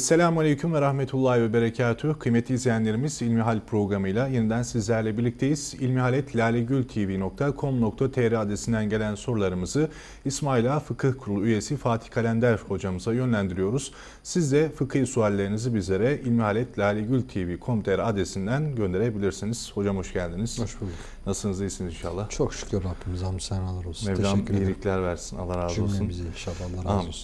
Esselamu Aleyküm ve Rahmetullahi ve Berekatuhu. Kıymetli izleyenlerimiz İlmihal programıyla yeniden sizlerle birlikteyiz. ilmihaletlalegültv.com.tr adresinden gelen sorularımızı İsmaila Fıkıh Kurulu üyesi Fatih Kalender hocamıza yönlendiriyoruz. Siz de fıkıh suallerinizi bizlere ilmihaletlalegültv.com.tr adresinden gönderebilirsiniz. Hocam hoş geldiniz. Hoş bulduk. Nasılsınız, iyisiniz inşallah? Çok şükür Rabbimize hamd senalar olsun. Mevlam iyilikler versin. Allah razı olsun. Cümlemize inşallah Allah razı Amin.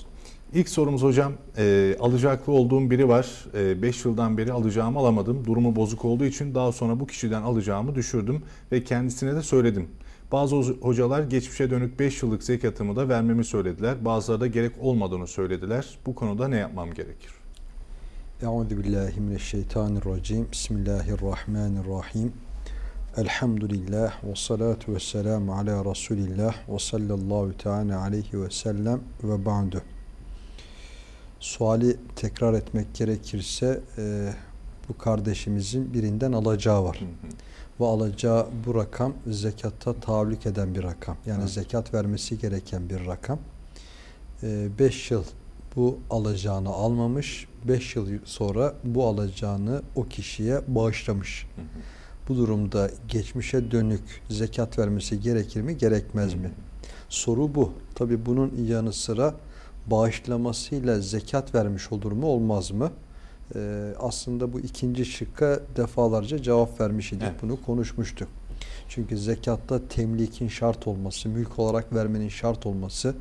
İlk sorumuz hocam, e, alacaklı olduğum biri var. 5 yıldan beri alacağımı alamadım. Durumu bozuk olduğu için daha sonra bu kişiden alacağımı düşürdüm ve kendisine de söyledim. Bazı hocalar geçmişe dönük 5 yıllık zekatımı da vermemi söylediler. Bazıları da gerek olmadığını söylediler. Bu konuda ne yapmam gerekir? Euzu billahi mineşşeytanirracim. Bismillahirrahmanirrahim. Elhamdülillah ve salatu ve selamu ala Resulillah ve sallallahu teala aleyhi ve sellem ve ba'du. Suali tekrar etmek gerekirse e, bu kardeşimizin birinden alacağı var. Ve alacağı bu rakam zekatta tahallük eden bir rakam. Yani Evet. zekat vermesi gereken bir rakam. 5 yıl bu alacağını almamış. 5 yıl sonra bu alacağını o kişiye bağışlamış. Bu durumda geçmişe dönük zekat vermesi gerekir mi, gerekmez mi? Soru bu. Tabi bunun yanı sıra bağışlamasıyla zekat vermiş olur mu, olmaz mı? Ee, aslında bu ikinci şıkka defalarca cevap vermiş idik. Evet. Bunu konuşmuştuk. Çünkü zekatta temlikin şart olması, mülk olarak vermenin şart olması,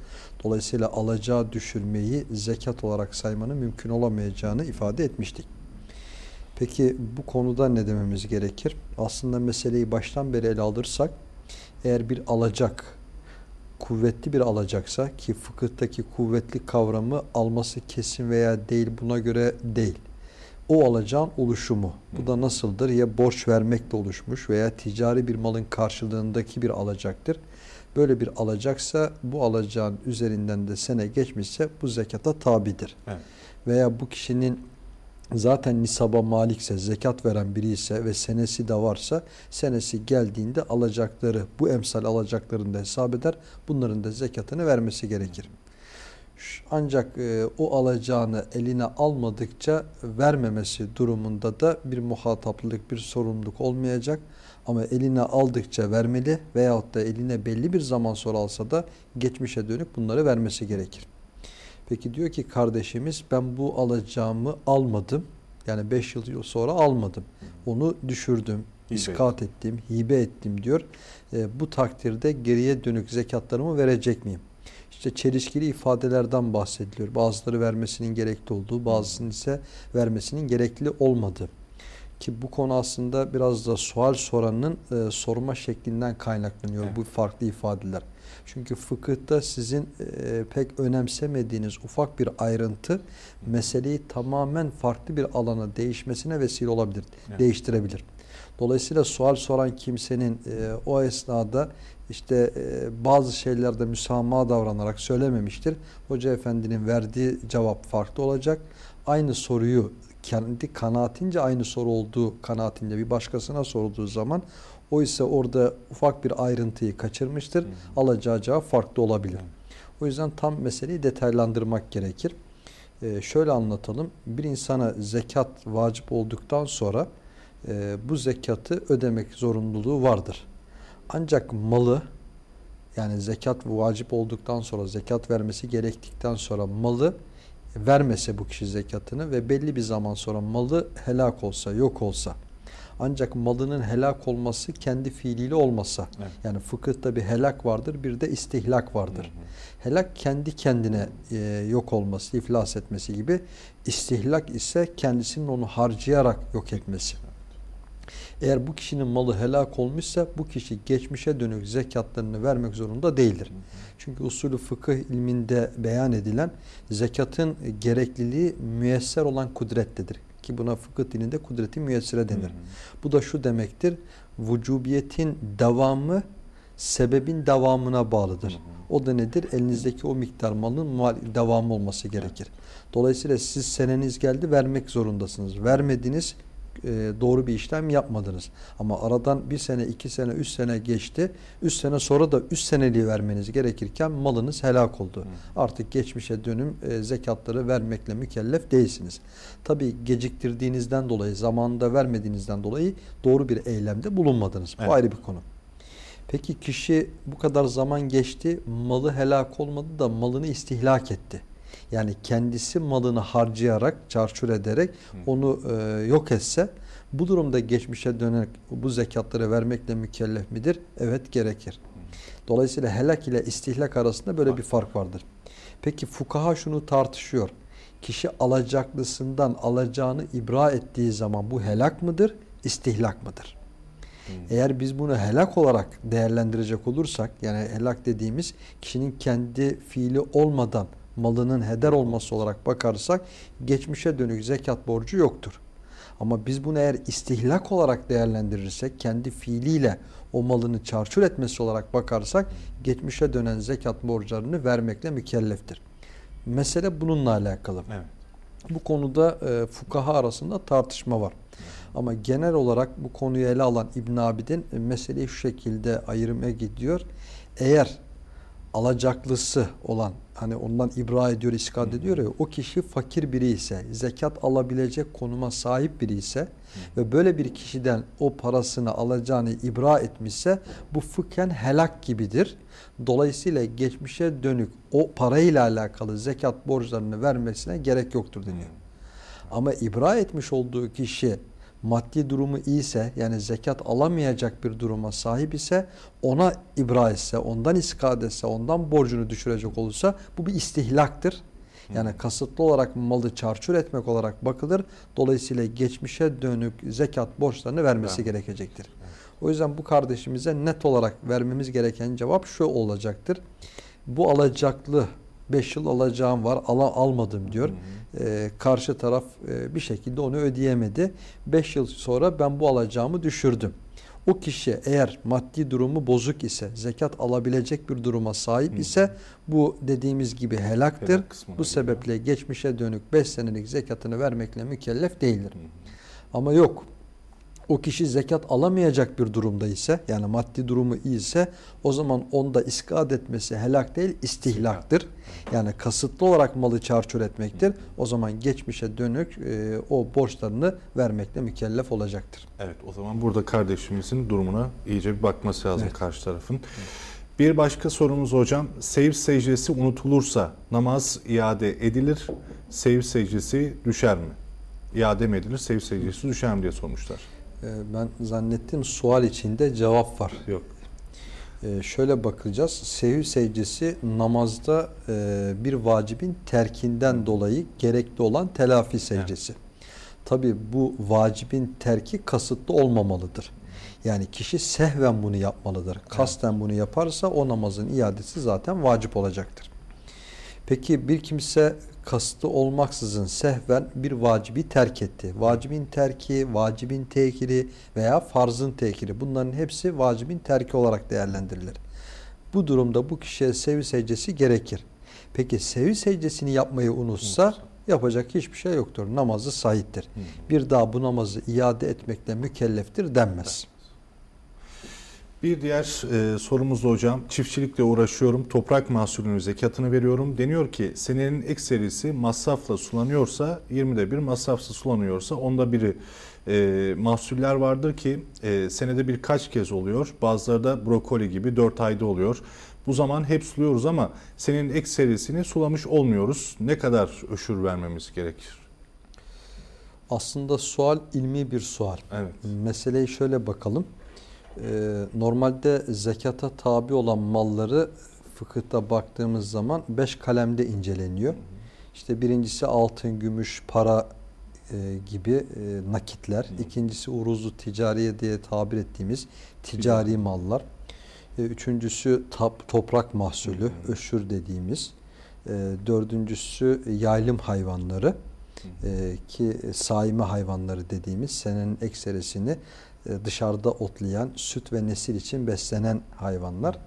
dolayısıyla alacağı düşürmeyi zekat olarak saymanın mümkün olamayacağını ifade etmiştik. Peki bu konuda ne dememiz gerekir? Aslında meseleyi baştan beri ele alırsak, eğer bir alacak, kuvvetli bir alacaksa ki fıkıhtaki kuvvetli kavramı alması kesin veya değil buna göre değil. O alacağın oluşumu. Bu da nasıldır? Ya borç vermekle oluşmuş veya ticari bir malın karşılığındaki bir alacaktır. Böyle bir alacaksa bu alacağın üzerinden de sene geçmişse bu zekata tabidir. Evet. Veya bu kişinin zaten nisaba malikse, zekat veren biri ise ve senesi de varsa senesi geldiğinde alacakları, bu emsal alacaklarını da hesap eder. Bunların da zekatını vermesi gerekir. Ancak e, o alacağını eline almadıkça vermemesi durumunda da bir muhataplılık, bir sorumluluk olmayacak. Ama eline aldıkça vermeli veyahut da eline belli bir zaman sonra alsa da geçmişe dönük bunları vermesi gerekir. Peki diyor ki kardeşimiz ben bu alacağımı almadım. Yani 5 yıl sonra almadım. Onu düşürdüm, Hibe iskat ettim, hibe ettim diyor. E, bu takdirde geriye dönük zekatlarımı verecek miyim? İşte çelişkili ifadelerden bahsediliyor. Bazıları vermesinin gerekli olduğu, bazısının ise vermesinin gerekli olmadığı. Ki bu konu aslında biraz da sual soranın e, sorma şeklinden kaynaklanıyor Evet. bu farklı ifadeler. Çünkü fıkıhta sizin e, pek önemsemediğiniz ufak bir ayrıntı meseleyi tamamen farklı bir alana değişmesine vesile olabilir, Evet. değiştirebilir. Dolayısıyla sual soran kimsenin e, o esnada işte e, bazı şeylerde müsamaha davranarak söylememiştir. Hoca efendinin verdiği cevap farklı olacak. Aynı soruyu kendi kanaatince aynı soru olduğu kanaatince bir başkasına sorulduğu zaman o ise orada ufak bir ayrıntıyı kaçırmıştır. Alacağı cevap farklı olabilir. O yüzden tam meseleyi detaylandırmak gerekir. Ee, şöyle anlatalım. Bir insana zekat vacip olduktan sonra e, bu zekatı ödemek zorunluluğu vardır. Ancak malı yani zekat vacip olduktan sonra zekat vermesi gerektikten sonra malı vermese bu kişi zekatını ve belli bir zaman sonra malı helak olsa, yok olsa ancak malının helak olması kendi fiiliyle olmasa Evet. yani fıkıhta bir helak vardır bir de istihlak vardır. Helak kendi kendine e, yok olması, iflas etmesi gibi. İstihlak ise kendisinin onu harcayarak yok etmesi. Eğer bu kişinin malı helak olmuşsa bu kişi geçmişe dönük zekatlarını vermek zorunda değildir. Çünkü usulü fıkıh ilminde beyan edilen zekatın gerekliliği müyesser olan kudrettedir. Ki buna fıkıh dilinde kudreti müyessire denir. Bu da şu demektir. Vücubiyetin devamı sebebin devamına bağlıdır. O da nedir? Elinizdeki o miktar malın mal, devamı olması gerekir. Dolayısıyla siz seneniz geldi vermek zorundasınız. Vermediniz doğru bir işlem yapmadınız. Ama aradan bir sene, iki sene, üç sene geçti. Üç sene sonra da üç seneliği vermeniz gerekirken malınız helak oldu. Artık geçmişe dönüm e, zekatları vermekle mükellef değilsiniz. Tabii geciktirdiğinizden dolayı, zamanında vermediğinizden dolayı doğru bir eylemde bulunmadınız. Bu Evet. ayrı bir konu. Peki kişi bu kadar zaman geçti, malı helak olmadı da malını istihlak etti. Yani kendisi malını harcayarak, çarçur ederek onu e, yok etse bu durumda geçmişe dönerek bu zekatları vermekle mükellef midir? Evet gerekir. Dolayısıyla helak ile istihlak arasında böyle bir fark vardır. Peki fukaha şunu tartışıyor. Kişi alacaklısından alacağını ibra ettiği zaman bu helak mıdır, istihlak mıdır? Eğer biz bunu helak olarak değerlendirecek olursak yani helak dediğimiz kişinin kendi fiili olmadan malının heder olması olarak bakarsak geçmişe dönük zekat borcu yoktur. Ama biz bunu eğer istihlak olarak değerlendirirsek kendi fiiliyle o malını çarçur etmesi olarak bakarsak geçmişe dönen zekat borçlarını vermekle mükelleftir. Mesele bununla alakalı. Evet. Bu konuda e, fukaha arasında tartışma var. Ama genel olarak bu konuyu ele alan İbn Abidin e, meseleyi şu şekilde ayırmaya gidiyor. Eğer alacaklısı olan hani ondan ibra ediyor, iskad ediyor ya o kişi fakir biri ise, zekat alabilecek konuma sahip biri ise ve böyle bir kişiden o parasını alacağını ibra etmişse bu fıkhen helak gibidir. Dolayısıyla geçmişe dönük o parayla alakalı zekat borçlarını vermesine gerek yoktur deniyor. Ama ibra etmiş olduğu kişi maddi durumu iyiyse yani zekat alamayacak bir duruma sahip ise ona ibra etse, ondan iskad etse, ondan borcunu düşürecek olursa bu bir istihlaktır. Yani kasıtlı olarak malı çarçur etmek olarak bakılır. Dolayısıyla geçmişe dönük zekat borçlarını vermesi Evet. gerekecektir. O yüzden bu kardeşimize net olarak vermemiz gereken cevap şu olacaktır. Bu alacaklı 5 yıl alacağım var ala, almadım diyor. Ee, karşı taraf e, bir şekilde onu ödeyemedi. 5 yıl sonra ben bu alacağımı düşürdüm. O kişi eğer maddi durumu bozuk ise, zekat alabilecek bir duruma sahip ise bu dediğimiz gibi helaktır. Helak Bu sebeple geçmişe dönük 5 senelik zekatını vermekle mükellef değildir. Ama yok. O kişi zekat alamayacak bir durumda ise yani maddi durumu iyi ise o zaman onda iskad etmesi helak değil istihlaktır. Yani kasıtlı olarak malı çarçur etmektir. O zaman geçmişe dönük e, o borçlarını vermekle mükellef olacaktır. Evet o zaman burada kardeşimizin durumuna iyice bir bakması lazım Evet. karşı tarafın. Bir başka sorumuz hocam. Sev secdesi unutulursa namaz iade edilir. Sev secdesi düşer mi? İade mi edilir? Sev secdesi düşer mi diye sormuşlar. E, ben zannettim sual içinde cevap var. Yok. Ee, şöyle bakacağız. Sehü secdesi namazda e, bir vacibin terkinden dolayı gerekli olan telafi secdesi. Tabi bu vacibin terki kasıtlı olmamalıdır. Yani kişi sehven bunu yapmalıdır. Kasten bunu yaparsa o namazın iadesi zaten vacip olacaktır. Peki bir kimse kastı olmaksızın sehven bir vacibi terk etti. Vacibin terki, vacibin tekiri veya farzın tekiri bunların hepsi vacibin terki olarak değerlendirilir. Bu durumda bu kişiye sevi secdesi gerekir. Peki sevi secdesini yapmayı unutsa yapacak hiçbir şey yoktur. Namazı sahiptir. Bir daha bu namazı iade etmekle mükelleftir denmez. Bir diğer e, sorumuz da hocam. Çiftçilikle uğraşıyorum. Toprak mahsulünün zekatını veriyorum. Deniyor ki senenin ekserisi masrafla sulanıyorsa 20'de bir masrafsız sulanıyorsa onda biri e, mahsuller vardır ki e, senede birkaç kez oluyor. Bazıları da brokoli gibi 4 ayda oluyor. Bu zaman hep suluyoruz ama senenin ekserisini sulamış olmuyoruz. Ne kadar öşür vermemiz gerekir? Aslında sual ilmi bir sual. Evet. Meseleyi şöyle bakalım. Ee, normalde zekata tabi olan malları fıkıhta baktığımız zaman beş kalemde inceleniyor. İşte birincisi altın, gümüş, para e, gibi e, nakitler. İkincisi uruzu ticariye diye tabir ettiğimiz ticari mallar. E, üçüncüsü tap, toprak mahsulü, öşür dediğimiz. E, dördüncüsü yaylım hayvanları e, ki saime hayvanları dediğimiz senenin ekserisini e, dışarıda otlayan, süt ve nesil için beslenen hayvanlar.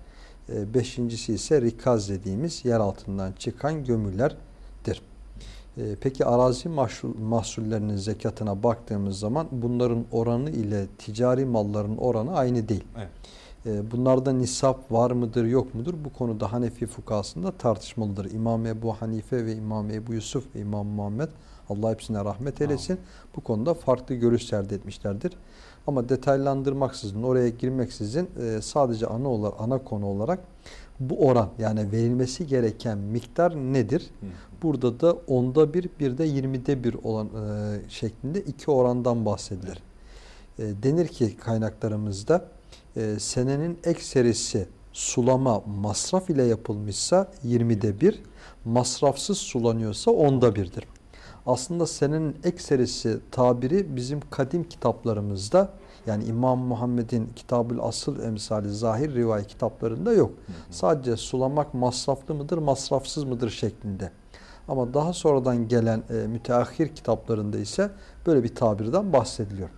E, beşincisi ise rikaz dediğimiz yer altından çıkan gömülerdir. E, peki arazi mahsul, mahsullerinin zekatına baktığımız zaman bunların oranı ile ticari malların oranı aynı değil. Evet. E, bunlarda nisap var mıdır yok mudur? Bu konuda Hanefi fukasında tartışmalıdır. İmam Ebu Hanife ve İmam Ebu Yusuf ve İmam Muhammed Allah hepsine rahmet eylesin. Bu konuda farklı görüş serdi etmişlerdir. Ama detaylandırmaksızın, oraya girmeksizin e, sadece ana olarak, ana konu olarak bu oran yani verilmesi gereken miktar nedir? Burada da onda bir, bir de yirmide bir olan e, şeklinde iki orandan bahsedilir. E, denir ki kaynaklarımızda e, senenin ekserisi sulama masraf ile yapılmışsa 20'de bir, masrafsız sulanıyorsa onda birdir. Aslında senenin ekserisi tabiri bizim kadim kitaplarımızda yani İmam Muhammed'in Kitabül Asıl emsali zahir rivayet kitaplarında yok. Sadece sulamak masraflı mıdır, masrafsız mıdır şeklinde. Ama daha sonradan gelen e, müteahhir kitaplarında ise böyle bir tabirden bahsediliyor.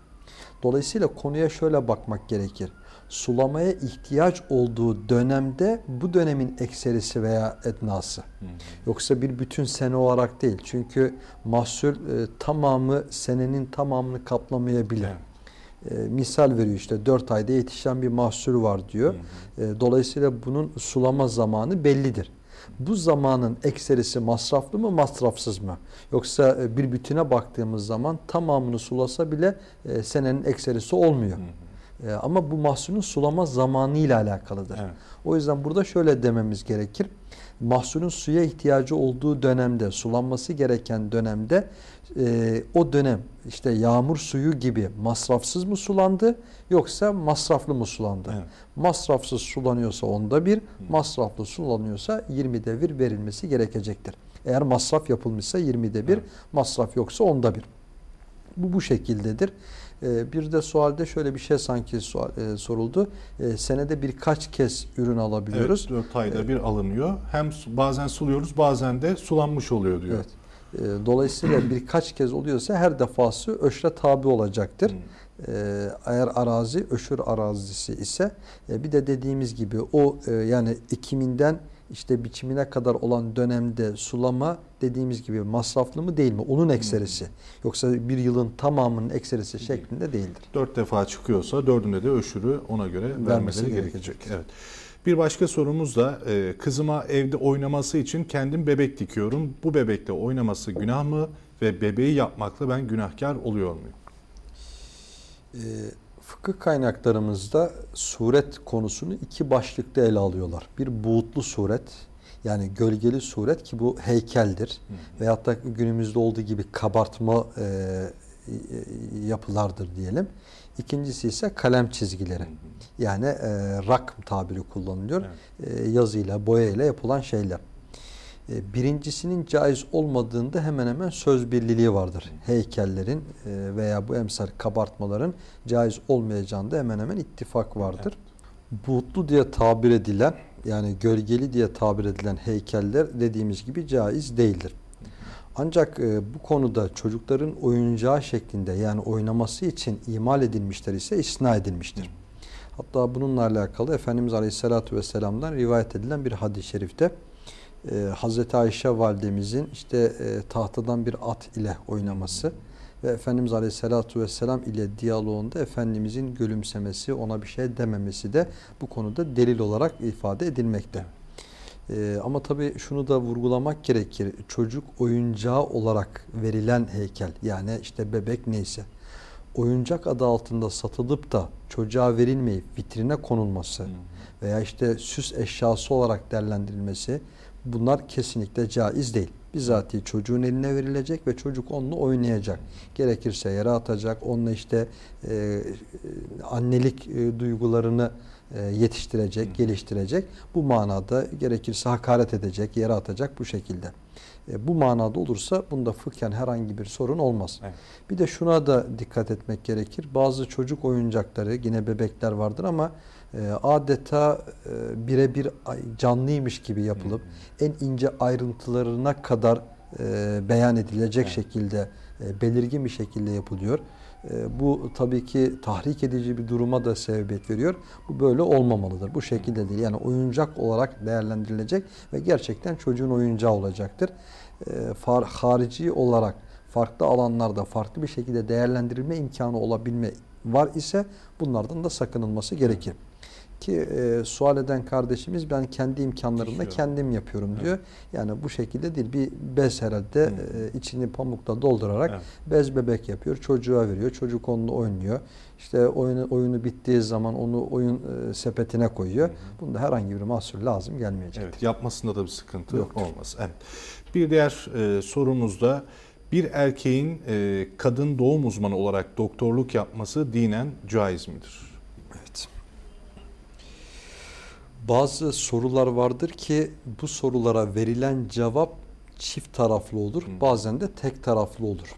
Dolayısıyla konuya şöyle bakmak gerekir. Sulamaya ihtiyaç olduğu dönemde bu dönemin ekserisi veya etnası. Yoksa bir bütün sene olarak değil. Çünkü mahsul e, tamamı senenin tamamını kaplamayabilir. E, misal veriyor işte 4 ayda yetişen bir mahsul var diyor. E, dolayısıyla bunun sulama zamanı bellidir. Bu zamanın ekserisi masraflı mı masrafsız mı? Yoksa e, bir bütüne baktığımız zaman tamamını sulasa bile e, senenin ekserisi olmuyor. E, ama bu mahsulün sulama zamanı ile alakalıdır. Evet. O yüzden burada şöyle dememiz gerekir. Mahsulün suya ihtiyacı olduğu dönemde, sulanması gereken dönemde e, o dönem işte yağmur suyu gibi masrafsız mı sulandı yoksa masraflı mı sulandı? Evet. Masrafsız sulanıyorsa onda bir, masraflı sulanıyorsa 20'de bir verilmesi gerekecektir. Eğer masraf yapılmışsa 20'de bir, Evet. masraf yoksa onda bir. Bu bu şekildedir. Ee, bir de sualde şöyle bir şey sanki e, soruldu. Ee, senede birkaç kez ürün alabiliyoruz. Evet, 4 ayda bir alınıyor. Hem bazen suluyoruz bazen de sulanmış oluyor diyor. Evet. Ee, Dolayısıyla birkaç kez oluyorsa her defası öşre tabi olacaktır. Ee, Eğer arazi öşür arazisi ise e, bir de dediğimiz gibi o e, yani ekiminden işte biçimine kadar olan dönemde sulama dediğimiz gibi masraflı mı değil mi? Onun ekserisi. Yoksa bir yılın tamamının ekserisi şeklinde değildir. 4 defa çıkıyorsa dördünde de öşürü ona göre Vermesi vermeleri gerekecek. gerekecek. Evet. Bir başka sorumuz da e, kızıma evde oynaması için kendim bebek dikiyorum. Bu bebekle oynaması günah mı ve bebeği yapmakla ben günahkar oluyor muyum? Ee, fıkıh kaynaklarımızda suret konusunu iki başlıkta ele alıyorlar. Bir buğutlu suret yani gölgeli suret ki bu heykeldir. Veyahut da günümüzde olduğu gibi kabartma e, e, yapılardır diyelim. İkincisi ise kalem çizgileri. Yani e, rak tabiri kullanılıyor. E, yazıyla, boyayla yapılan şeyler. E, Birincisinin caiz olmadığında hemen hemen söz birliliği vardır. Heykellerin e, veya bu emsal kabartmaların caiz olmayacağında hemen hemen ittifak vardır. Buğutlu diye tabir edilen yani gölgeli diye tabir edilen heykeller dediğimiz gibi caiz değildir. Ancak e, bu konuda çocukların oyuncağı şeklinde yani oynaması için imal edilmişler ise isna edilmiştir. Hatta bununla alakalı Efendimiz Aleyhisselatü Vesselam'dan rivayet edilen bir hadis-i şerifte e, Hazreti Ayşe validemizin işte e, tahtadan bir at ile oynaması ve Efendimiz Aleyhisselatü Vesselam ile diyaloğunda Efendimizin gülümsemesi, ona bir şey dememesi de bu konuda delil olarak ifade edilmekte. Ee, ama tabii şunu da vurgulamak gerekir. Çocuk oyuncağı olarak verilen heykel yani işte bebek neyse oyuncak adı altında satılıp da çocuğa verilmeyip vitrine konulması veya işte süs eşyası olarak değerlendirilmesi bunlar kesinlikle caiz değil. Bizatihi çocuğun eline verilecek ve çocuk onunla oynayacak. Gerekirse yere atacak, onunla işte e, annelik e, duygularını e, yetiştirecek, geliştirecek. Bu manada gerekirse hakaret edecek, yere atacak bu şekilde. E, bu manada olursa bunda fıkhen herhangi bir sorun olmaz. Evet. Bir de şuna da dikkat etmek gerekir. Bazı çocuk oyuncakları yine bebekler vardır ama e, adeta e, birebir canlıymış gibi yapılıp en ince ayrıntılarına kadar e, beyan edilecek Evet. şekilde e, belirgin bir şekilde yapılıyor. Bu tabii ki tahrik edici bir duruma da sebebiyet veriyor. Bu böyle olmamalıdır. Bu şekilde değil. Yani oyuncak olarak değerlendirilecek ve gerçekten çocuğun oyuncağı olacaktır. far, harici olarak farklı alanlarda farklı bir şekilde değerlendirilme imkanı olabilme var ise bunlardan da sakınılması gerekir. Ki e, sual eden kardeşimiz ben kendi imkanlarımla kendim yapıyorum diyor. Yani bu şekilde değil bir bez herhalde e, içini pamukla doldurarak Evet. bez bebek yapıyor. Çocuğa veriyor. Çocuk onunla oynuyor. İşte oyunu, oyunu bittiği zaman onu oyun e, sepetine koyuyor. Hı hı. Bunda herhangi bir mahsur lazım gelmeyecek. Evet, yapmasında da bir sıkıntı Yok. olmaz. Evet. Bir diğer e, sorumuzda bir erkeğin e, kadın doğum uzmanı olarak doktorluk yapması dinen caiz midir? Evet. Bazı sorular vardır ki bu sorulara verilen cevap çift taraflı olur. Hı. Bazen de tek taraflı olur.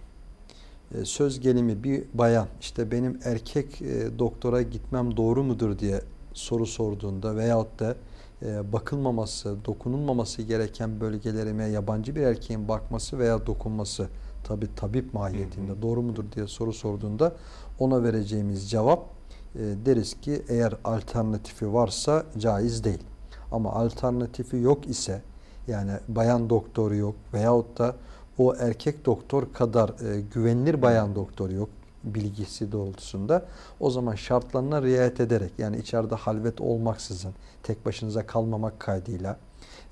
E, Söz gelimi bir bayan işte benim erkek e, doktora gitmem doğru mudur diye soru sorduğunda veyahut da e, bakılmaması, dokunulmaması gereken bölgelerime yabancı bir erkeğin bakması veya dokunması tabi tabip mahiyetinde doğru mudur diye soru sorduğunda ona vereceğimiz cevap deriz ki eğer alternatifi varsa caiz değil. Ama alternatifi yok ise yani bayan doktoru yok veyahut da o erkek doktor kadar e, güvenilir bayan doktor yok bilgisi doğrultusunda o zaman şartlarına riayet ederek yani içeride halvet olmaksızın tek başınıza kalmamak kaydıyla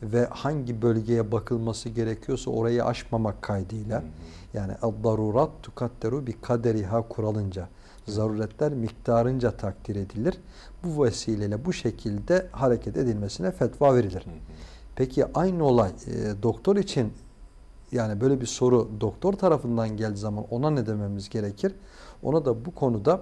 ve hangi bölgeye bakılması gerekiyorsa orayı aşmamak kaydıyla yani darurat tukadderu bi kaderiha kuralınca zaruretler miktarınca takdir edilir. Bu vesileyle bu şekilde hareket edilmesine fetva verilir. Peki aynı olay e, doktor için yani böyle bir soru doktor tarafından geldiği zaman ona ne dememiz gerekir? Ona da bu konuda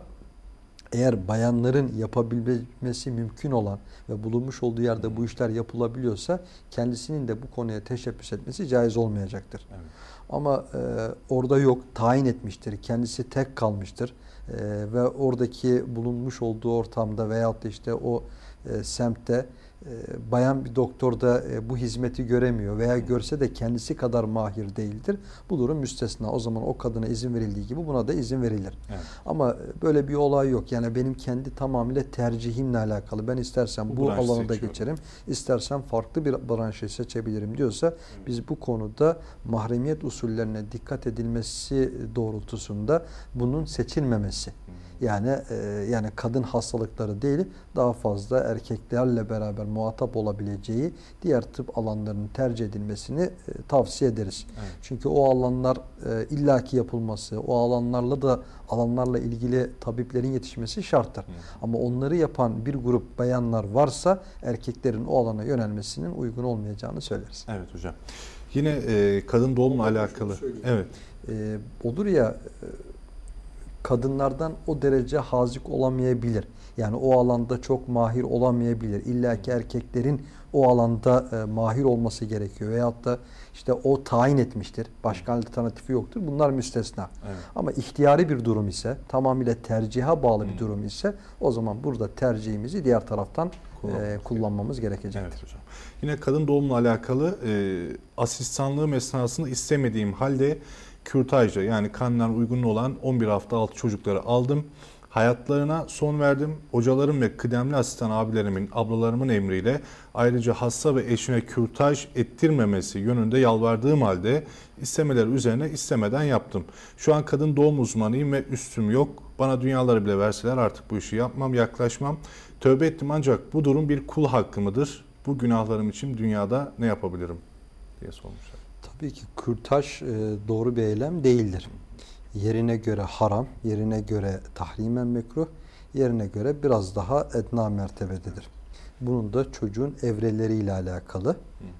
eğer bayanların yapabilmesi mümkün olan ve bulunmuş olduğu yerde bu işler yapılabiliyorsa kendisinin de bu konuya teşebbüs etmesi caiz olmayacaktır. Evet. Ama e, orada yok, tayin etmiştir, kendisi tek kalmıştır ve oradaki bulunmuş olduğu ortamda veyahut da işte o e, semtte bayan bir doktor da e, bu hizmeti göremiyor veya görse de kendisi kadar mahir değildir. Bu durum müstesna. O zaman o kadına izin verildiği gibi buna da izin verilir. Evet. Ama böyle bir olay yok. Yani benim kendi tamamıyla tercihimle alakalı. Ben istersem Bu bu, branşı alanı da seçiyorum. geçerim. istersem farklı bir branşı seçebilirim diyorsa biz bu konuda mahremiyet usullerine dikkat edilmesi doğrultusunda bunun seçilmemesi. Yani e, yani kadın hastalıkları değil daha fazla erkeklerle beraber muhatap olabileceği diğer tıp alanlarının tercih edilmesini e, tavsiye ederiz. Evet. Çünkü o alanlar e, illaki yapılması, o alanlarla da alanlarla ilgili tabiplerin yetişmesi şarttır. Ama onları yapan bir grup bayanlar varsa erkeklerin o alana yönelmesinin uygun olmayacağını söyleriz. Evet hocam. Yine e, kadın doğumla alakalı. Evet. e, olur ya e, kadınlardan o derece hazik olamayabilir. Yani o alanda çok mahir olamayabilir. İlla ki erkeklerin o alanda e, mahir olması gerekiyor. Veyahut da işte o tayin etmiştir. Başka alternatifi yoktur. Bunlar müstesna. Evet. Ama ihtiyari bir durum ise, tamamıyla terciha bağlı Hmm. bir durum ise o zaman burada tercihimizi diğer taraftan Kullanmamız e, kullanmamız gerekecektir. Evet hocam. Yine kadın doğumla alakalı e, asistanlığım esnasında istemediğim halde kürtajla yani kanunlar uygun olan 11 hafta altı çocukları aldım. Hayatlarına son verdim. Hocalarım ve kıdemli asistan abilerimin, ablalarımın emriyle ayrıca hasta ve eşine kürtaj ettirmemesi yönünde yalvardığım halde istemeleri üzerine istemeden yaptım. Şu an kadın doğum uzmanıyım ve üstüm yok. Bana dünyaları bile verseler artık bu işi yapmam, yaklaşmam. Tövbe ettim ancak bu durum bir kul hakkı mıdır? Bu günahlarım için dünyada ne yapabilirim? diye sormuşlar. Tabii ki kürtaj e, doğru bir eylem değildir. Yerine göre haram, yerine göre tahrimen mekruh, yerine göre biraz daha etna mertebededir. Bunun da çocuğun evreleriyle alakalı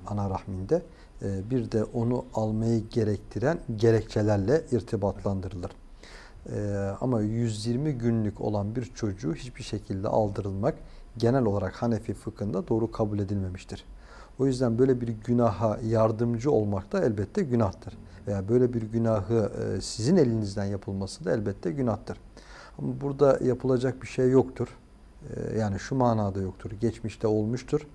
ana rahminde e, bir de onu almayı gerektiren gerekçelerle irtibatlandırılır. E, ama 120 günlük olan bir çocuğu hiçbir şekilde aldırılmak genel olarak Hanefi fıkhında doğru kabul edilmemiştir. O yüzden böyle bir günaha yardımcı olmak da elbette günahtır. Veya böyle bir günahı e, sizin elinizden yapılması da elbette günahtır. Ama burada yapılacak bir şey yoktur. E, Yani şu manada yoktur. Geçmişte olmuştur.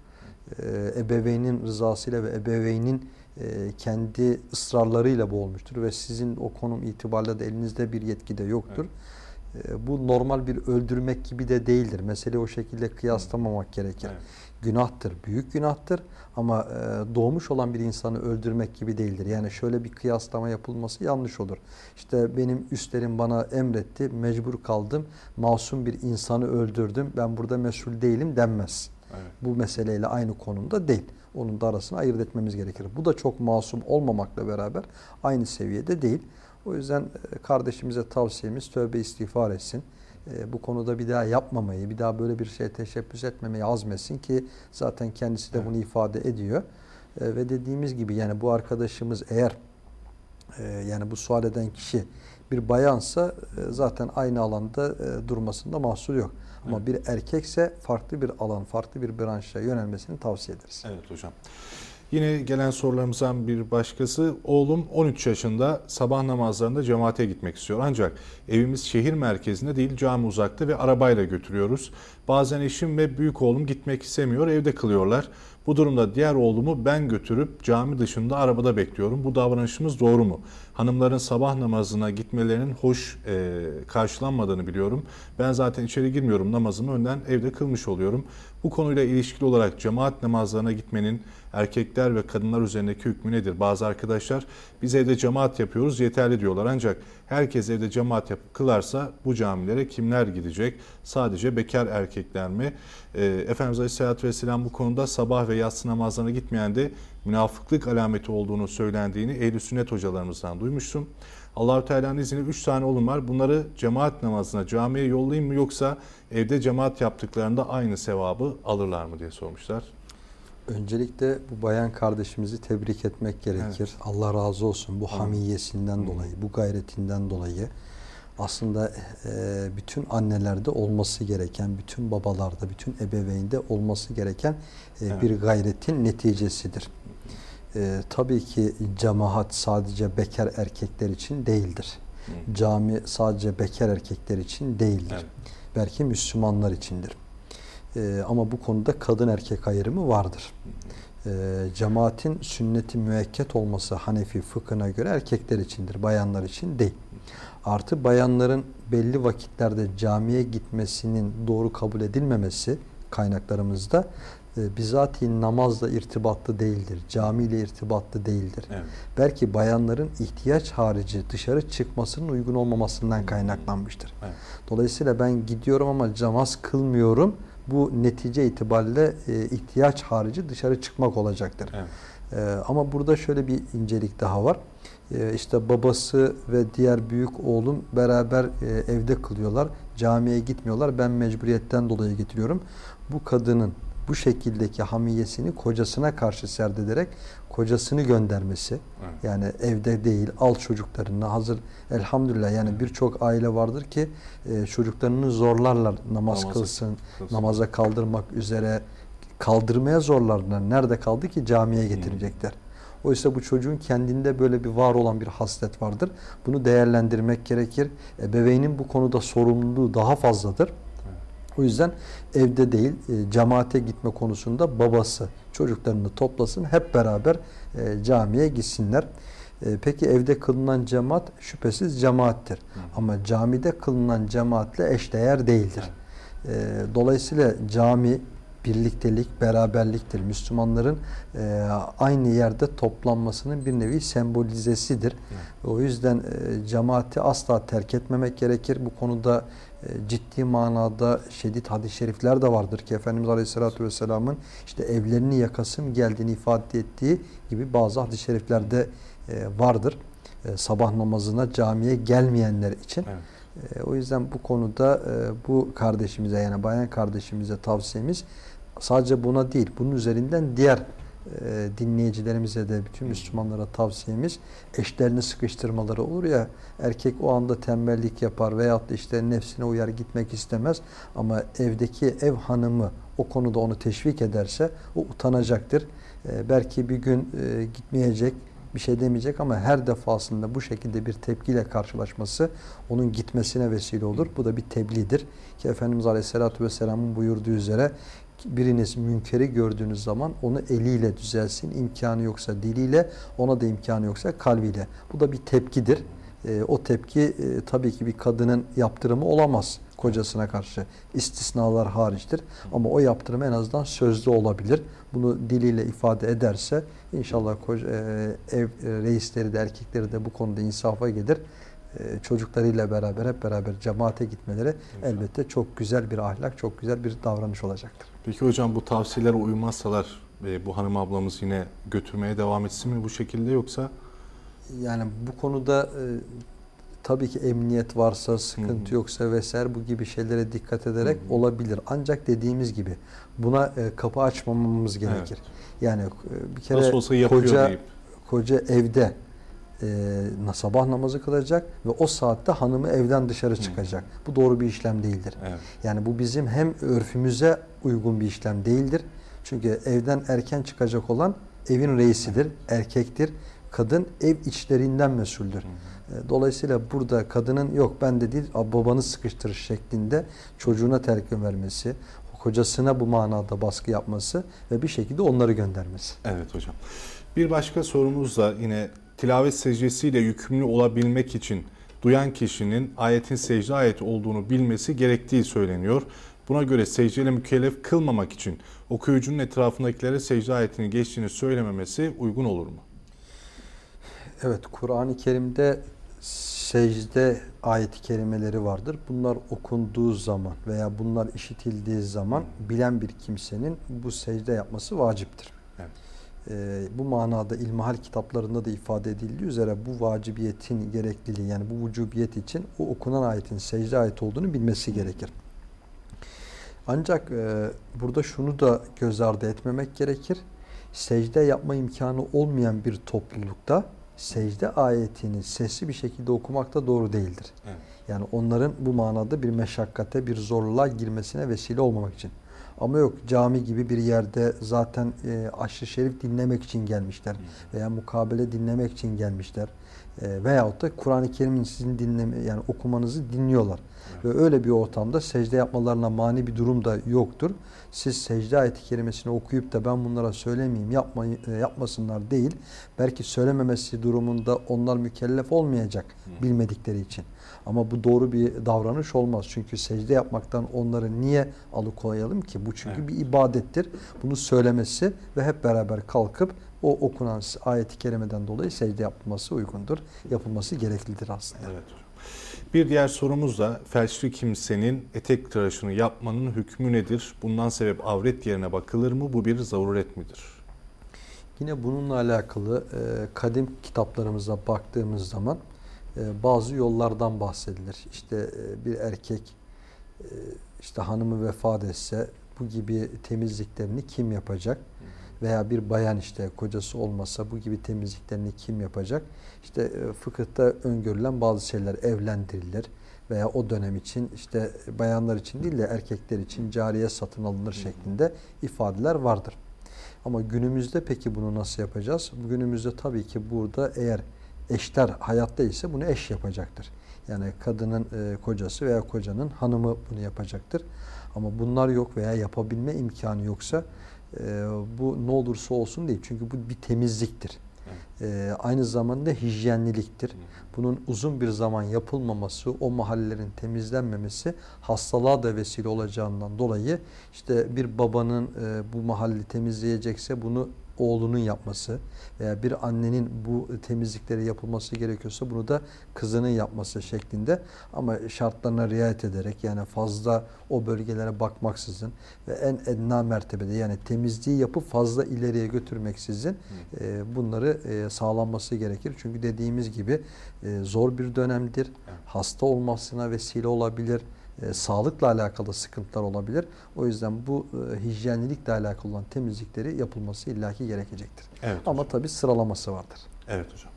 E, Ebeveynin rızasıyla ve ebeveynin kendi ısrarlarıyla bu olmuştur ve sizin o konum itibariyle de elinizde bir yetki de yoktur. E, bu normal bir öldürmek gibi de değildir. Mesele o şekilde kıyaslamamak gerekir. Evet. Günahtır, büyük günahtır ama e, doğmuş olan bir insanı öldürmek gibi değildir. Yani şöyle bir kıyaslama yapılması yanlış olur. İşte benim üstlerim bana emretti, mecbur kaldım, masum bir insanı öldürdüm, ben burada mesul değilim denmez. Evet. Bu meseleyle aynı konumda değil. Onun da arasını ayırt etmemiz gerekir. Bu da çok masum olmamakla beraber aynı seviyede değil. O yüzden e, kardeşimize tavsiyemiz tövbe istiğfar etsin. E, Bu konuda bir daha yapmamayı, bir daha böyle bir şeye teşebbüs etmemeyi azmetsin ki zaten kendisi de bunu ifade ediyor. E, Ve dediğimiz gibi yani bu arkadaşımız eğer e, yani bu sual eden kişi bir bayansa e, zaten aynı alanda e, durmasında mahsur yok. Ama Evet. bir erkekse farklı bir alan, farklı bir branşa yönelmesini tavsiye ederiz. Evet hocam. Yine gelen sorularımızdan bir başkası. Oğlum 13 yaşında sabah namazlarında cemaate gitmek istiyor. Ancak evimiz şehir merkezinde değil cami uzakta ve arabayla götürüyoruz. Bazen eşim ve büyük oğlum gitmek istemiyor evde kılıyorlar. Bu durumda diğer oğlumu ben götürüp cami dışında arabada bekliyorum. Bu davranışımız doğru mu? Hanımların sabah namazına gitmelerinin hoş e, karşılanmadığını biliyorum. Ben zaten içeri girmiyorum namazımı önden evde kılmış oluyorum. Bu konuyla ilişkili olarak cemaat namazlarına gitmenin erkekler ve kadınlar üzerindeki hükmü nedir? Bazı arkadaşlar biz evde cemaat yapıyoruz yeterli diyorlar. Ancak herkes evde cemaat yapıp kılarsa bu camilere kimler gidecek? Sadece bekar erkekler mi? E, Efendimiz Aleyhisselatü Vesselam bu konuda sabah ve yatsı namazlarına gitmeyen de münafıklık alameti olduğunu söylendiğini ehl sünnet hocalarımızdan duymuştum. Allahu Teala'nın izniyle 3 tane oğlum var. Bunları cemaat namazına camiye yollayayım mı yoksa evde cemaat yaptıklarında aynı sevabı alırlar mı diye sormuşlar. Öncelikle bu bayan kardeşimizi tebrik etmek gerekir. Allah razı olsun bu hamiyesinden Hı. dolayı, bu gayretinden dolayı. Aslında e, bütün annelerde olması gereken, bütün babalarda, bütün ebeveynde olması gereken e, Evet. bir gayretin neticesidir. E, tabii ki cemaat sadece bekar erkekler için değildir. Hı. Cami sadece bekar erkekler için değildir. Evet. Belki Müslümanlar içindir. Ee, ama bu konuda kadın erkek ayrımı vardır. Ee, cemaatin sünneti müekket olması Hanefi fıkhına göre erkekler içindir, bayanlar için değil. Artı bayanların belli vakitlerde camiye gitmesinin doğru kabul edilmemesi kaynaklarımızda e, bizatihi namazla irtibatlı değildir, camiyle irtibatlı değildir. Evet. Belki bayanların ihtiyaç harici dışarı çıkmasının uygun olmamasından kaynaklanmıştır. Evet. Dolayısıyla ben gidiyorum ama namaz kılmıyorum. Bu netice itibariyle e, ihtiyaç harici dışarı çıkmak olacaktır. Evet. E, ama burada şöyle bir incelik daha var. E, işte babası ve diğer büyük oğlum beraber e, evde kılıyorlar. Camiye gitmiyorlar. Ben mecburiyetten dolayı getiriyorum. Bu kadının bu şekildeki hamiyesini kocasına karşı serdederek kocasını göndermesi. Evet. Yani evde değil al çocuklarını hazır elhamdülillah yani birçok aile vardır ki e, çocuklarını zorlarlar namaz Namazı kılsın, kılsın. namaza kaldırmak üzere kaldırmaya zorlarlar. Nerede kaldı ki camiye getirecekler. Oysa bu çocuğun kendinde böyle bir var olan bir haslet vardır. Bunu değerlendirmek gerekir. Ebeveynin bu konuda sorumluluğu daha fazladır. O yüzden evde değil e, cemaate gitme konusunda babası çocuklarını toplasın hep beraber e, camiye gitsinler. E, peki evde kılınan cemaat şüphesiz cemaattir. Ama camide kılınan cemaatle eşdeğer değildir. E, dolayısıyla cami birliktelik, beraberliktir. Müslümanların e, aynı yerde toplanmasının bir nevi sembolizesidir. O yüzden e, cemaati asla terk etmemek gerekir. Bu konuda ciddi manada şiddet hadis-i şerifler de vardır ki Efendimiz Aleyhisselatü Vesselam'ın işte evlerini yakasım geldiğini ifade ettiği gibi bazı hadis-i şeriflerde e, vardır. E, sabah namazına camiye gelmeyenler için. Evet. E, o yüzden bu konuda e, bu kardeşimize yani bayan kardeşimize tavsiyemiz sadece buna değil bunun üzerinden diğer e, dinleyicilerimize de bütün Müslümanlara tavsiyemiz eşlerini sıkıştırmaları olur ya erkek o anda tembellik yapar veyahut da işte nefsine uyar gitmek istemez ama evdeki ev hanımı o konuda onu teşvik ederse o utanacaktır. E, belki bir gün e, gitmeyecek bir şey demeyecek ama her defasında bu şekilde bir tepkiyle karşılaşması onun gitmesine vesile olur. Bu da bir tebliğdir. Ki Efendimiz Aleyhisselatü Vesselam'ın buyurduğu üzere biriniz münkeri gördüğünüz zaman onu eliyle düzelsin. imkanı yoksa diliyle, ona da imkanı yoksa kalbiyle. Bu da bir tepkidir. e, o tepki e, tabii ki bir kadının yaptırımı olamaz kocasına karşı. İstisnalar hariçtir. Ama o yaptırım en azından sözlü olabilir. Bunu diliyle ifade ederse inşallah koca, e, ev reisleri de erkekleri de bu konuda insafa gelir. E, çocuklarıyla beraber hep beraber cemaate gitmeleri elbette çok güzel bir ahlak, çok güzel bir davranış olacaktır. Peki hocam bu tavsiyelere uymazsalar e, bu hanım ablamız yine götürmeye devam etsin mi bu şekilde yoksa? Yani bu konuda e, tabii ki emniyet varsa, sıkıntı Hı hı. yoksa vesaire bu gibi şeylere dikkat ederek Hı hı. olabilir. Ancak dediğimiz gibi buna e, kapı açmamamız gerekir. Yani e, bir kere Nasıl olsa koca deyip. koca evde e, sabah namazı kılacak ve o saatte hanımı evden dışarı çıkacak. Bu doğru bir işlem değildir. Evet. Yani bu bizim hem örfümüze uygun bir işlem değildir. Çünkü evden erken çıkacak olan evin reisidir, erkektir. Kadın ev içlerinden mesuldür. E, Dolayısıyla burada kadının yok ben de değil babanı sıkıştırır şeklinde çocuğuna telkin vermesi, kocasına bu manada baskı yapması ve bir şekilde onları göndermesi. Evet hocam. Bir başka sorumuz da yine tilavet secdesiyle yükümlü olabilmek için duyan kişinin ayetin secde ayeti olduğunu bilmesi gerektiği söyleniyor. Buna göre secdeyle mükellef kılmamak için okuyucunun etrafındakilere secde ayetini geçtiğini söylememesi uygun olur mu? Evet, Kur'an-ı Kerim'de secde ayet-i kerimeleri vardır. Bunlar okunduğu zaman veya bunlar işitildiği zaman bilen bir kimsenin bu secde yapması vaciptir. Evet. Ee, bu manada ilmihal kitaplarında da ifade edildiği üzere bu vacibiyetin gerekliliği yani bu vücubiyet için o okunan ayetin secde ayeti olduğunu bilmesi gerekir. Ancak e, burada şunu da göz ardı etmemek gerekir. Secde yapma imkanı olmayan bir toplulukta secde ayetini sesli bir şekilde okumak da doğru değildir. Evet. Yani onların bu manada bir meşakkate, bir zorluğa girmesine vesile olmamak için. Ama yok cami gibi bir yerde zaten e, aşırı şerif dinlemek için gelmişler veya mukabele dinlemek için gelmişler. E, veyahut da Kur'an-ı Kerim'in sizin dinleme yani okumanızı dinliyorlar. Ve öyle bir ortamda secde yapmalarına mani bir durum da yoktur. Siz secde ayeti kerimesini okuyup da ben bunlara söylemeyeyim, yapma, e, yapmasınlar değil. Belki söylememesi durumunda onlar mükellef olmayacak bilmedikleri için. Ama bu doğru bir davranış olmaz. Çünkü secde yapmaktan onları niye alıkoyalım ki? Bu çünkü Evet. bir ibadettir. Bunu söylemesi ve hep beraber kalkıp o okunan ayeti kerimeden dolayı secde yapılması uygundur. Yapılması gereklidir aslında. Evet hocam. Bir diğer sorumuz da felçli kimsenin etek tıraşını yapmanın hükmü nedir? Bundan sebep avret yerine bakılır mı? Bu bir zaruret midir? Yine bununla alakalı e, kadim kitaplarımıza baktığımız zaman e, bazı yollardan bahsedilir. İşte e, bir erkek e, işte hanımı vefat etse bu gibi temizliklerini kim yapacak? Veya bir bayan işte kocası olmasa bu gibi temizliklerini kim yapacak? İşte e, fıkıhta öngörülen bazı şeyler evlendirilir veya o dönem için işte bayanlar için değil de erkekler için cariye satın alınır şeklinde ifadeler vardır. Ama günümüzde peki bunu nasıl yapacağız? Günümüzde tabii ki burada eğer eşler hayatta ise bunu eş yapacaktır. Yani kadının e, kocası veya kocanın hanımı bunu yapacaktır. Ama bunlar yok veya yapabilme imkanı yoksa e, bu ne olursa olsun değil. Çünkü bu bir temizliktir. E, aynı zamanda hijyenliliktir. Bunun uzun bir zaman yapılmaması, o mahallelerin temizlenmemesi hastalığa da vesile olacağından dolayı işte bir babanın e, bu mahalli temizleyecekse bunu oğlunun yapması veya bir annenin bu temizlikleri yapılması gerekiyorsa bunu da kızının yapması şeklinde ama şartlarına riayet ederek yani fazla o bölgelere bakmaksızın ve en edna mertebede yani temizliği yapıp fazla ileriye götürmeksizin e, bunları e, sağlanması gerekir. Çünkü dediğimiz gibi e, zor bir dönemdir. Hasta olmasına vesile olabilir e, sağlıkla alakalı sıkıntılar olabilir. O yüzden bu e, hijyenlilikle alakalı olan temizlikleri yapılması illaki gerekecektir. Evet Ama hocam. tabii sıralaması vardır. Evet hocam.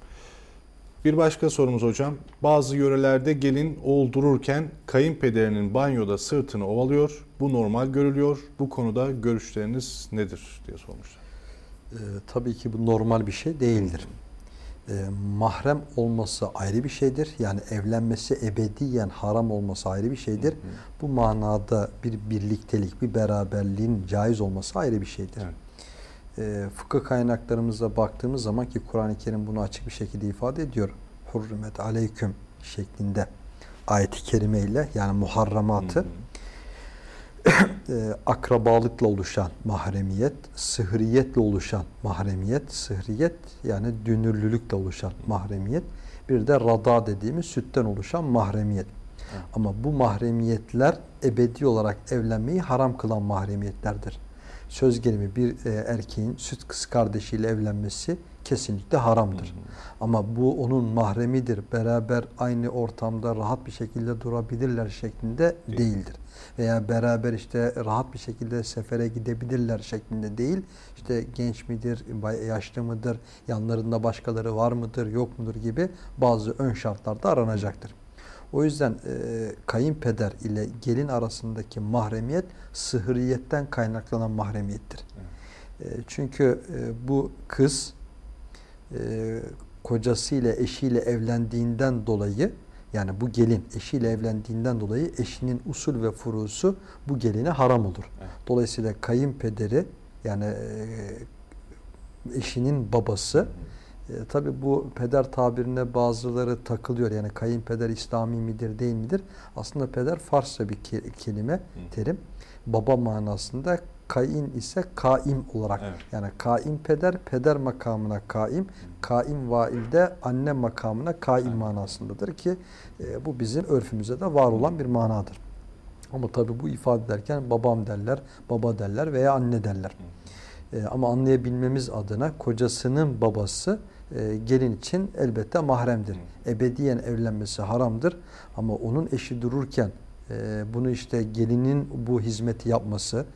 Bir başka sorumuz hocam. Bazı yörelerde gelin oğuldururken kayınpederinin banyoda sırtını ovalıyor. Bu normal görülüyor. Bu konuda görüşleriniz nedir diye sormuşlar. E, tabii ki bu normal bir şey değildir. E, mahrem olması ayrı bir şeydir. Yani evlenmesi ebediyen haram olması ayrı bir şeydir. Bu manada bir birliktelik, bir beraberliğin caiz olması ayrı bir şeydir. Evet. E, fıkıh kaynaklarımıza baktığımız zaman ki Kur'an-ı Kerim bunu açık bir şekilde ifade ediyor. hurrimet aleyküm şeklinde ayeti kerime ile yani muharramatı e, akrabalıkla oluşan mahremiyet, sıhriyetle oluşan mahremiyet, sıhriyet yani dünürlülükle oluşan mahremiyet, bir de rada dediğimiz sütten oluşan mahremiyet. Ama bu mahremiyetler ebedi olarak evlenmeyi haram kılan mahremiyetlerdir. Söz gelimi bir e, erkeğin süt kız kardeşiyle evlenmesi kesinlikle haramdır. Ama bu onun mahremidir. Beraber aynı ortamda rahat bir şekilde durabilirler şeklinde Değil. değildir. Veya beraber işte rahat bir şekilde sefere gidebilirler şeklinde değil. İşte genç midir, yaşlı mıdır, yanlarında başkaları var mıdır, yok mudur gibi bazı ön şartlarda aranacaktır. O yüzden e, kayınpeder ile gelin arasındaki mahremiyet sıhriyetten kaynaklanan mahremiyettir. E, çünkü e, bu kız e, kocasıyla eşiyle evlendiğinden dolayı yani bu gelin eşiyle evlendiğinden dolayı eşinin usul ve furusu bu geline haram olur. Evet. Dolayısıyla kayınpederi yani e, eşinin babası e, tabi bu peder tabirine bazıları takılıyor. Yani kayınpeder İslami midir değil midir? Aslında peder Farsça bir ke- kelime, terim. Baba manasında kayın ise kaim olarak. Evet. Yani kaim peder, peder makamına kaim, kaim vailde anne makamına kaim Evet. manasındadır ki e, bu bizim örfümüzde de var olan bir manadır. Ama tabi bu ifade ederken babam derler, baba derler veya anne derler. E, ama anlayabilmemiz adına kocasının babası e, gelin için elbette mahremdir. Ebediyen evlenmesi haramdır. Ama onun eşi dururken e, bunu işte gelinin bu hizmeti yapması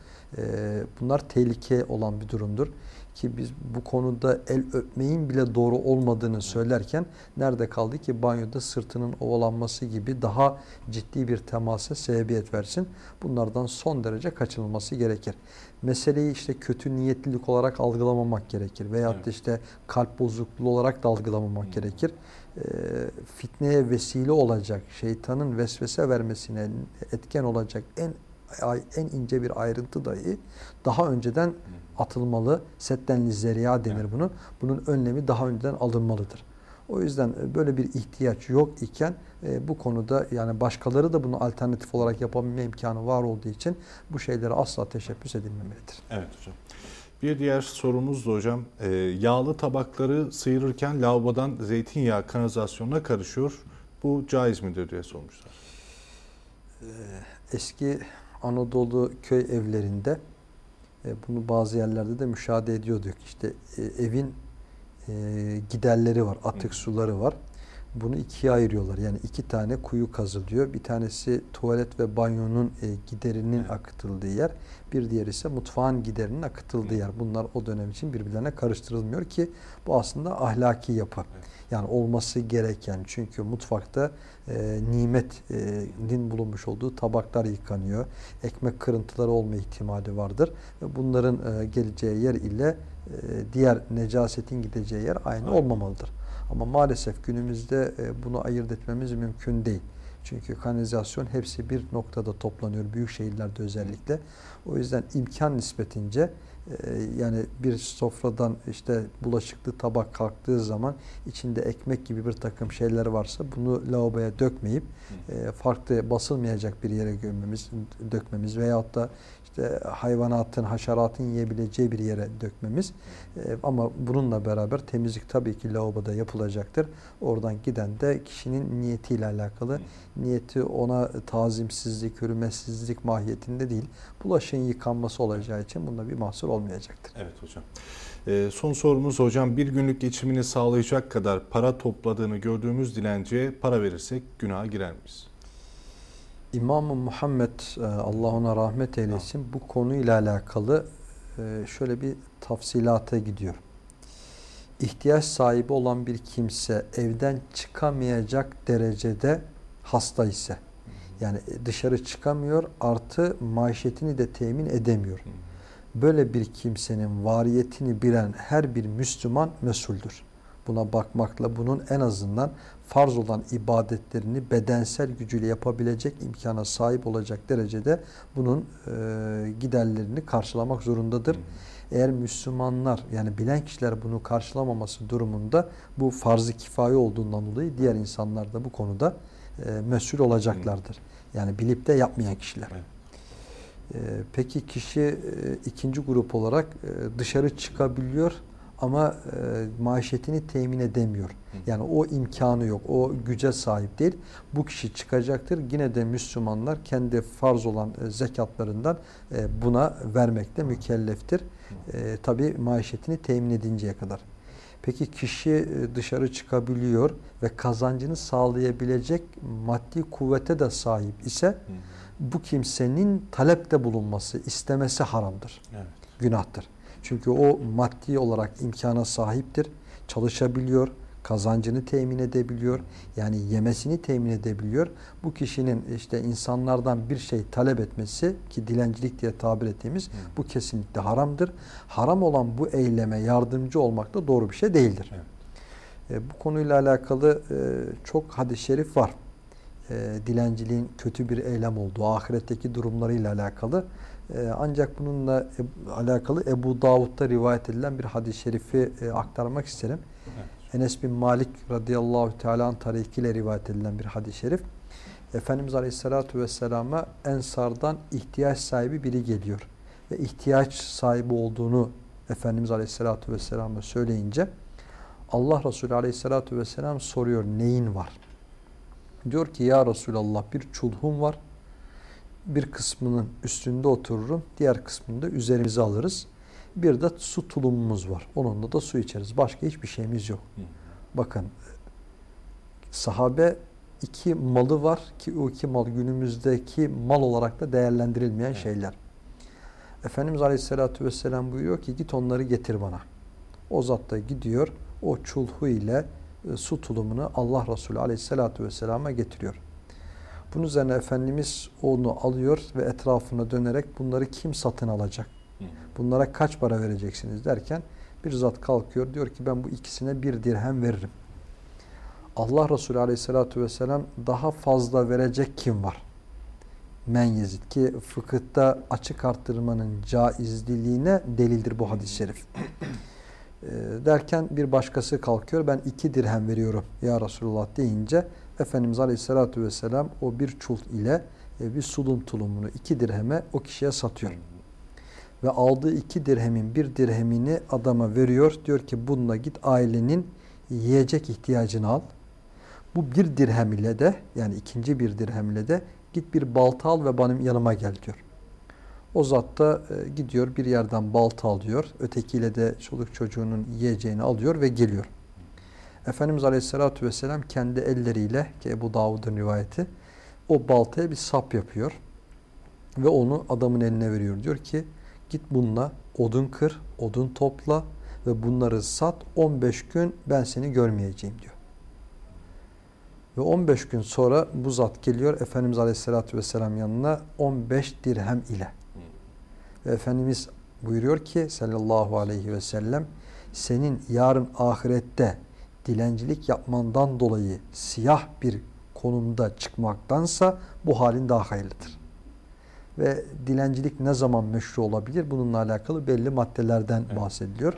bunlar tehlike olan bir durumdur. Ki biz bu konuda el öpmeyin bile doğru olmadığını söylerken nerede kaldı ki banyoda sırtının ovalanması gibi daha ciddi bir temasa sebebiyet versin. Bunlardan son derece kaçınılması gerekir. Meseleyi işte kötü niyetlilik olarak algılamamak gerekir. Veyahut Evet. işte kalp bozukluğu olarak da algılamamak gerekir. Ee, fitneye vesile olacak, şeytanın vesvese vermesine etken olacak en en ince bir ayrıntı dahi daha önceden atılmalı. Settenli zeriya denir Evet. bunun. Önlemi daha önceden alınmalıdır. O yüzden e, böyle bir ihtiyaç yok iken e, bu konuda yani başkaları da bunu alternatif olarak yapabilme imkanı var olduğu için bu şeylere asla teşebbüs edilmemelidir. Evet hocam. Bir diğer sorumuz da hocam. e, yağlı tabakları sıyırırken lavabodan zeytinyağı kanalizasyonuna karışıyor. Bu caiz midir diye sormuşlar. Eski Anadolu köy evlerinde e, bunu bazı yerlerde de müşahede ediyorduk. İşte e, evin e, giderleri var, atık suları var. Bunu ikiye ayırıyorlar. Yani iki tane kuyu kazılıyor. Bir tanesi tuvalet ve banyonun e, giderinin akıtıldığı yer. Bir diğeri ise mutfağın giderinin akıtıldığı yer. Bunlar o dönem için birbirlerine karıştırılmıyor ki bu aslında ahlaki yapı. Evet. Yani olması gereken çünkü mutfakta e, nimetin bulunmuş olduğu tabaklar yıkanıyor. Ekmek kırıntıları olma ihtimali vardır. Bunların e, geleceği yer ile e, diğer necasetin gideceği yer aynı Aynen. olmamalıdır. Ama maalesef günümüzde e, bunu ayırt etmemiz mümkün değil. Çünkü kanalizasyon hepsi bir noktada toplanıyor. Büyük şehirlerde özellikle. O yüzden imkan nispetince e, yani bir sofradan işte bulaşıklı tabak kalktığı zaman içinde ekmek gibi bir takım şeyler varsa bunu lavaboya dökmeyip e, farklı basılmayacak bir yere gömmemiz, dökmemiz veyahut da işte hayvanatın, haşeratın yiyebileceği bir yere dökmemiz. E, ama bununla beraber temizlik tabii ki lavaboda yapılacaktır. Oradan giden de kişinin niyetiyle alakalı. Niyeti ona tazimsizlik, hürmetsizlik mahiyetinde değil. Bulaşığın yıkanması olacağı için bunda bir mahsur olmayacaktır. Evet hocam. E, son sorumuz hocam. Bir günlük geçimini sağlayacak kadar para topladığını gördüğümüz dilenciye para verirsek günaha girer miyiz? İmam-ı Muhammed e, Allah ona rahmet eylesin bu konuyla alakalı e, şöyle bir tafsilata gidiyor. İhtiyaç sahibi olan bir kimse evden çıkamayacak derecede hasta ise yani dışarı çıkamıyor artı maişetini de temin edemiyor. Böyle bir kimsenin variyetini bilen her bir Müslüman mesuldür. Buna bakmakla bunun en azından farz olan ibadetlerini bedensel gücüyle yapabilecek imkana sahip olacak derecede bunun e, giderlerini karşılamak zorundadır. Eğer Müslümanlar yani bilen kişiler bunu karşılamaması durumunda bu farz-ı kifaye olduğundan dolayı diğer insanlar da bu konuda e, mesul olacaklardır. Yani bilip de yapmayan kişiler. Evet. E, peki kişi e, ikinci grup olarak e, dışarı çıkabiliyor ama e, maişetini temin edemiyor. Yani o imkanı yok, o güce sahip değil. Bu kişi çıkacaktır. Yine de Müslümanlar kendi farz olan e, zekatlarından e, buna vermekte mükelleftir. E, Tabi maişetini temin edinceye kadar. Peki kişi e, dışarı çıkabiliyor ve kazancını sağlayabilecek maddi kuvvete de sahip ise bu kimsenin talepte bulunması, istemesi haramdır Evet. günahtır. Çünkü o maddi olarak imkana sahiptir. Çalışabiliyor, kazancını temin edebiliyor. Yani yemesini temin edebiliyor. Bu kişinin işte insanlardan bir şey talep etmesi ki dilencilik diye tabir ettiğimiz bu kesinlikle haramdır. Haram olan bu eyleme yardımcı olmak da doğru bir şey değildir. Evet. E, bu konuyla alakalı e, çok hadis-i şerif var. E, dilenciliğin kötü bir eylem olduğu, ahiretteki durumlarıyla alakalı. E, ancak bununla e, alakalı Ebu Davud'da rivayet edilen bir hadis-i şerifi e, aktarmak isterim. Evet. Enes bin Malik radıyallahu teala an tarikiyle rivayet edilen bir hadis-i şerif. Efendimiz Aleyhisselatü Vesselam'a Ensardan ihtiyaç sahibi biri geliyor. Ve ihtiyaç sahibi olduğunu Efendimiz Aleyhisselatü Vesselam'a söyleyince Allah Resulü Aleyhisselatü Vesselam soruyor neyin var? Diyor ki ya Resulallah bir çulhum var. Bir kısmının üstünde otururum. Diğer kısmını da üzerimize alırız. Bir de su tulumumuz var. Onunla da su içeriz. Başka hiçbir şeyimiz yok. Hı. Bakın sahabe iki malı var ki o iki mal günümüzdeki mal olarak da değerlendirilmeyen Evet. şeyler. Efendimiz Aleyhisselatü Vesselam buyuruyor ki git onları getir bana. O zat da gidiyor o çulhu ile e, su tulumunu Allah Resulü Aleyhisselatü Vesselam'a getiriyor. Bunun üzerine Efendimiz onu alıyor ve etrafına dönerek bunları kim satın alacak? Bunlara kaç para vereceksiniz derken bir zat kalkıyor diyor ki ben bu ikisine bir dirhem veririm. Allah Resulü Aleyhisselatü Vesselam daha fazla verecek kim var? Men yezid ki fıkıhta açık arttırmanın caizliliğine delildir bu hadis-i şerif. Ee, derken bir başkası kalkıyor ben iki dirhem veriyorum ya Resulullah deyince Efendimiz Aleyhisselatü Vesselam o bir çul ile e, bir sulun tulumunu iki dirheme o kişiye satıyor ve aldığı iki dirhemin bir dirhemini adama veriyor. Diyor ki bununla git ailenin yiyecek ihtiyacını al. Bu bir dirhem ile de yani ikinci bir dirhem ile de git bir balta al ve benim yanıma gel diyor. O zat da e, gidiyor bir yerden balta alıyor. Ötekiyle de çoluk çocuğunun yiyeceğini alıyor ve geliyor. Efendimiz Aleyhisselatü Vesselam kendi elleriyle ki Ebu Davud'un rivayeti o baltaya bir sap yapıyor. Ve onu adamın eline veriyor. Diyor ki git bununla odun kır, odun topla ve bunları sat 15 gün ben seni görmeyeceğim diyor. Ve 15 gün sonra bu zat geliyor Efendimiz Aleyhisselatü Vesselam yanına 15 dirhem ile. Ve Efendimiz buyuruyor ki sallallahu aleyhi ve sellem senin yarın ahirette dilencilik yapmandan dolayı siyah bir konumda çıkmaktansa bu halin daha hayırlıdır. Ve dilencilik ne zaman meşru olabilir? Bununla alakalı belli maddelerden Evet. bahsediliyor.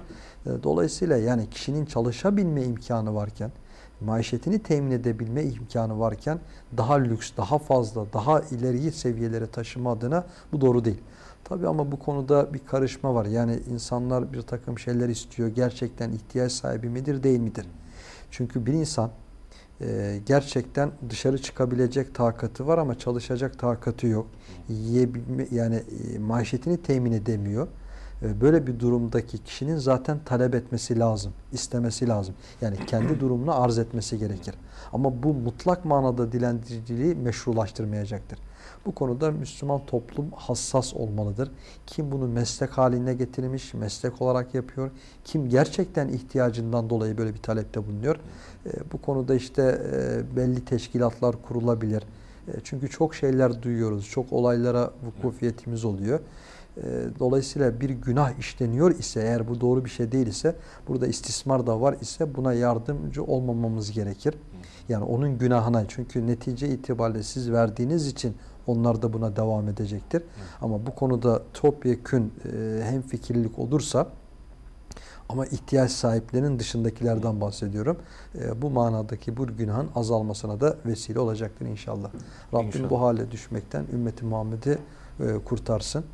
E, Dolayısıyla yani kişinin çalışabilme imkanı varken, maişetini temin edebilme imkanı varken daha lüks, daha fazla, daha ileri seviyelere taşıma adına bu doğru değil. Tabii ama bu konuda bir karışma var. Yani insanlar bir takım şeyler istiyor. Gerçekten ihtiyaç sahibi midir, değil midir? Çünkü bir insan e, gerçekten dışarı çıkabilecek takatı var ama çalışacak takatı yok. Yiyebilme, yani e, maişetini temin edemiyor. E, Böyle bir durumdaki kişinin zaten talep etmesi lazım, istemesi lazım. Yani kendi durumunu arz etmesi gerekir. Ama bu mutlak manada dilendiriciliği meşrulaştırmayacaktır. Bu konuda Müslüman toplum hassas olmalıdır. Kim bunu meslek haline getirmiş, meslek olarak yapıyor. Kim gerçekten ihtiyacından dolayı böyle bir talepte bulunuyor. E, Bu konuda işte e, belli teşkilatlar kurulabilir. E, Çünkü çok şeyler duyuyoruz. Çok olaylara vukufiyetimiz oluyor. E, dolayısıyla bir günah işleniyor ise eğer bu doğru bir şey değil ise burada istismar da var ise buna yardımcı olmamamız gerekir. Yani onun günahına çünkü netice itibariyle siz verdiğiniz için onlar da buna devam edecektir. Ama bu konuda topyekün e, hem fikirlilik olursa ama ihtiyaç sahiplerinin dışındakilerden bahsediyorum. E, bu manadaki bu günahın azalmasına da vesile olacaktır inşallah. Rabbim İnşallah. bu hale düşmekten ümmeti Muhammed'i e, kurtarsın.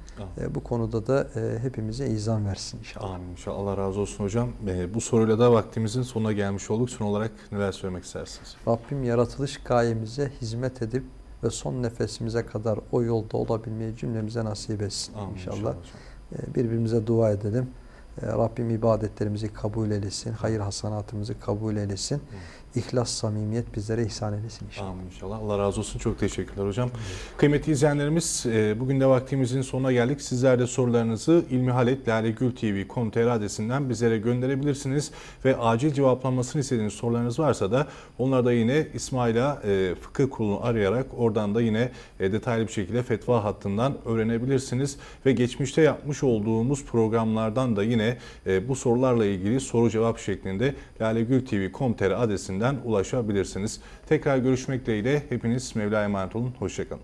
E, bu konuda da e, hepimize izan versin inşallah. Amin inşallah. Allah razı olsun hocam. Bu soruyla da vaktimizin sonuna gelmiş olduk. Son olarak neler söylemek istersiniz? Rabbim yaratılış gayemize hizmet edip ve son nefesimize kadar o yolda olabilmeyi cümlemize nasip etsin Amin inşallah. hocam. E, Birbirimize dua edelim. E, Rabbim ibadetlerimizi kabul eylesin. Hayır hasanatımızı kabul eylesin. İhlas, samimiyet bizlere ihsan eylesin inşallah. Amin inşallah. Allah razı olsun. Çok teşekkürler hocam. Kıymetli izleyenlerimiz e, bugün de vaktimizin sonuna geldik. Sizler de sorularınızı ilmihaletlalegültv.com.tr adresinden bizlere gönderebilirsiniz. Ve acil cevaplanmasını istediğiniz sorularınız varsa da onları da yine İsmaila e, Fıkıh Kurulu'nu arayarak oradan da yine e, detaylı bir şekilde fetva hattından öğrenebilirsiniz. Ve geçmişte yapmış olduğumuz programlardan da yine e, bu sorularla ilgili soru cevap şeklinde lalegültv.com.tr adresinden ulaşabilirsiniz. Tekrar görüşmek dileğiyle hepiniz Mevla'ya emanet olun. Hoşçakalın.